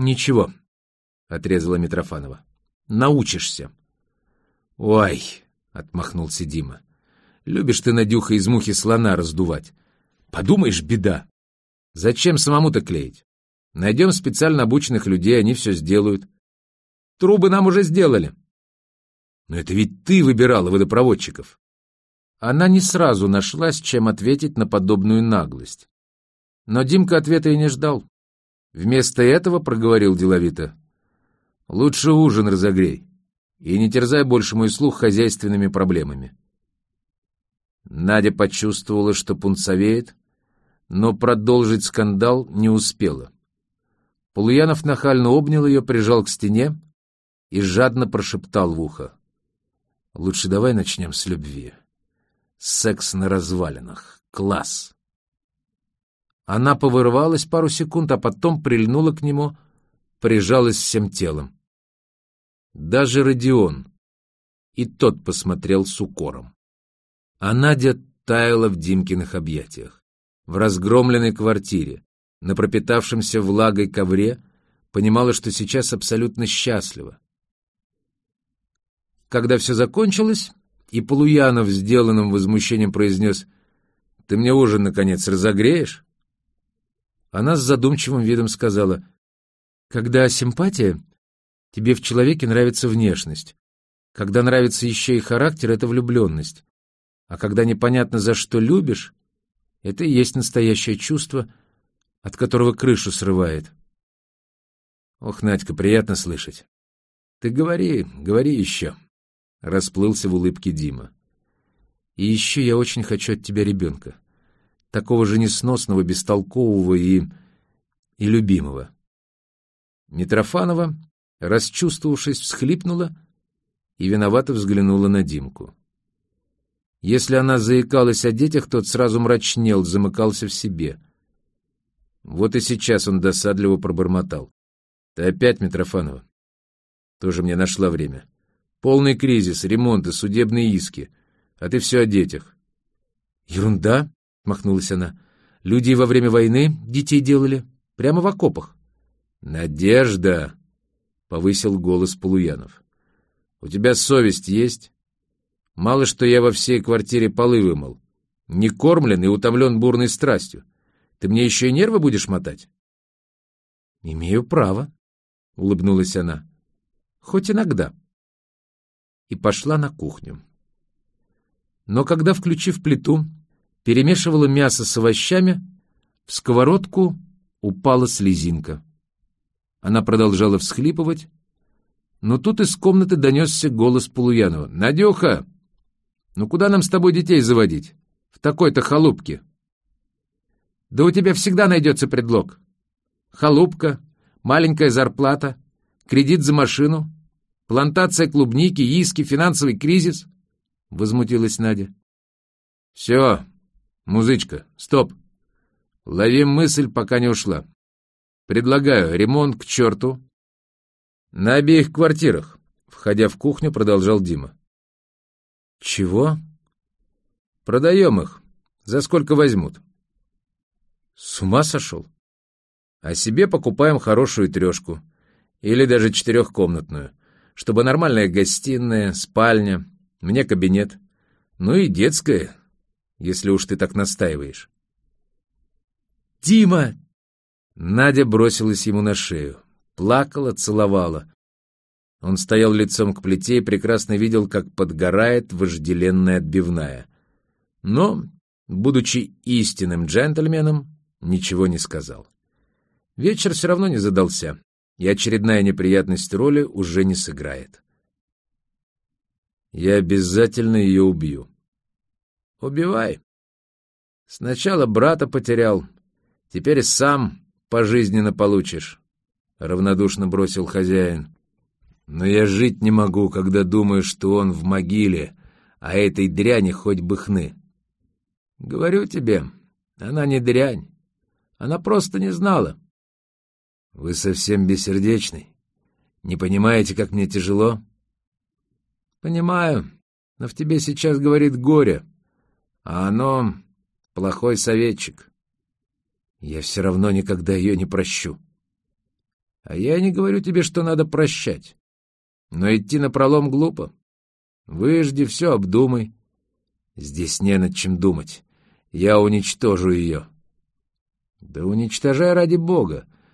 Ничего, — отрезала Митрофанова. Научишься. Ой, — отмахнулся Дима. Любишь ты, Надюха, из мухи слона раздувать. Подумаешь, беда. Зачем самому-то клеить? Найдем специально обученных людей, они все сделают. Трубы нам уже сделали. Но это ведь ты выбирала водопроводчиков. Она не сразу нашлась, чем ответить на подобную наглость. Но Димка ответа и не ждал. Вместо этого проговорил деловито. «Лучше ужин разогрей и не терзай больше мой слух хозяйственными проблемами». Надя почувствовала, что пунцовеет, но продолжить скандал не успела. Полуянов нахально обнял ее, прижал к стене и жадно прошептал в ухо. «Лучше давай начнем с любви. Секс на развалинах. Класс!» Она повырывалась пару секунд, а потом прильнула к нему, прижалась всем телом. Даже Родион. И тот посмотрел с укором. А Надя таяла в Димкиных объятиях. В разгромленной квартире, на пропитавшемся влагой ковре, понимала, что сейчас абсолютно счастлива. Когда все закончилось, и Полуянов сделанным возмущением произнес «Ты мне ужин, наконец, разогреешь?» Она с задумчивым видом сказала, «Когда симпатия, тебе в человеке нравится внешность. Когда нравится еще и характер, это влюбленность. А когда непонятно за что любишь, это и есть настоящее чувство, от которого крышу срывает. Ох, Надька, приятно слышать. Ты говори, говори еще. Расплылся в улыбке Дима. И еще я очень хочу от тебя ребенка такого же несносного, бестолкового и... и любимого. Митрофанова, расчувствовавшись, всхлипнула и виновато взглянула на Димку. Если она заикалась о детях, тот сразу мрачнел, замыкался в себе. Вот и сейчас он досадливо пробормотал. — Ты опять, Митрофанова? Тоже мне нашла время. Полный кризис, ремонты, судебные иски. А ты все о детях. — Ерунда, махнулась она. Люди во время войны детей делали. Прямо в окопах. «Надежда!» — повысил голос Полуянов. «У тебя совесть есть? Мало что я во всей квартире полы вымыл. Не кормлен и утомлен бурной страстью. Ты мне еще и нервы будешь мотать?» «Имею право», — улыбнулась она. «Хоть иногда». И пошла на кухню. Но когда, включив плиту, перемешивала мясо с овощами, в сковородку упала слезинка. Она продолжала всхлипывать, но тут из комнаты донесся голос Полуянова. «Надюха, ну куда нам с тобой детей заводить? В такой-то халупке?» «Да у тебя всегда найдется предлог. Халупка, маленькая зарплата, кредит за машину, плантация клубники, иски, финансовый кризис», — возмутилась Надя. «Все, «Музычка, стоп! Ловим мысль, пока не ушла. Предлагаю ремонт к черту. На обеих квартирах», — входя в кухню, продолжал Дима. «Чего?» «Продаем их. За сколько возьмут?» «С ума сошел?» «А себе покупаем хорошую трешку. Или даже четырехкомнатную. Чтобы нормальная гостиная, спальня, мне кабинет. Ну и детская, если уж ты так настаиваешь. «Дима!» Надя бросилась ему на шею, плакала, целовала. Он стоял лицом к плите и прекрасно видел, как подгорает вожделенная отбивная. Но, будучи истинным джентльменом, ничего не сказал. Вечер все равно не задался, и очередная неприятность роли уже не сыграет. «Я обязательно ее убью», Убивай. Сначала брата потерял, теперь сам пожизненно получишь, — равнодушно бросил хозяин. Но я жить не могу, когда думаю, что он в могиле, а этой дряни хоть бы хны. Говорю тебе, она не дрянь, она просто не знала. Вы совсем бессердечный. Не понимаете, как мне тяжело? Понимаю, но в тебе сейчас говорит горе а оно — плохой советчик. Я все равно никогда ее не прощу. А я не говорю тебе, что надо прощать. Но идти на пролом глупо. Выжди, все обдумай. Здесь не над чем думать. Я уничтожу ее. Да уничтожай ради бога.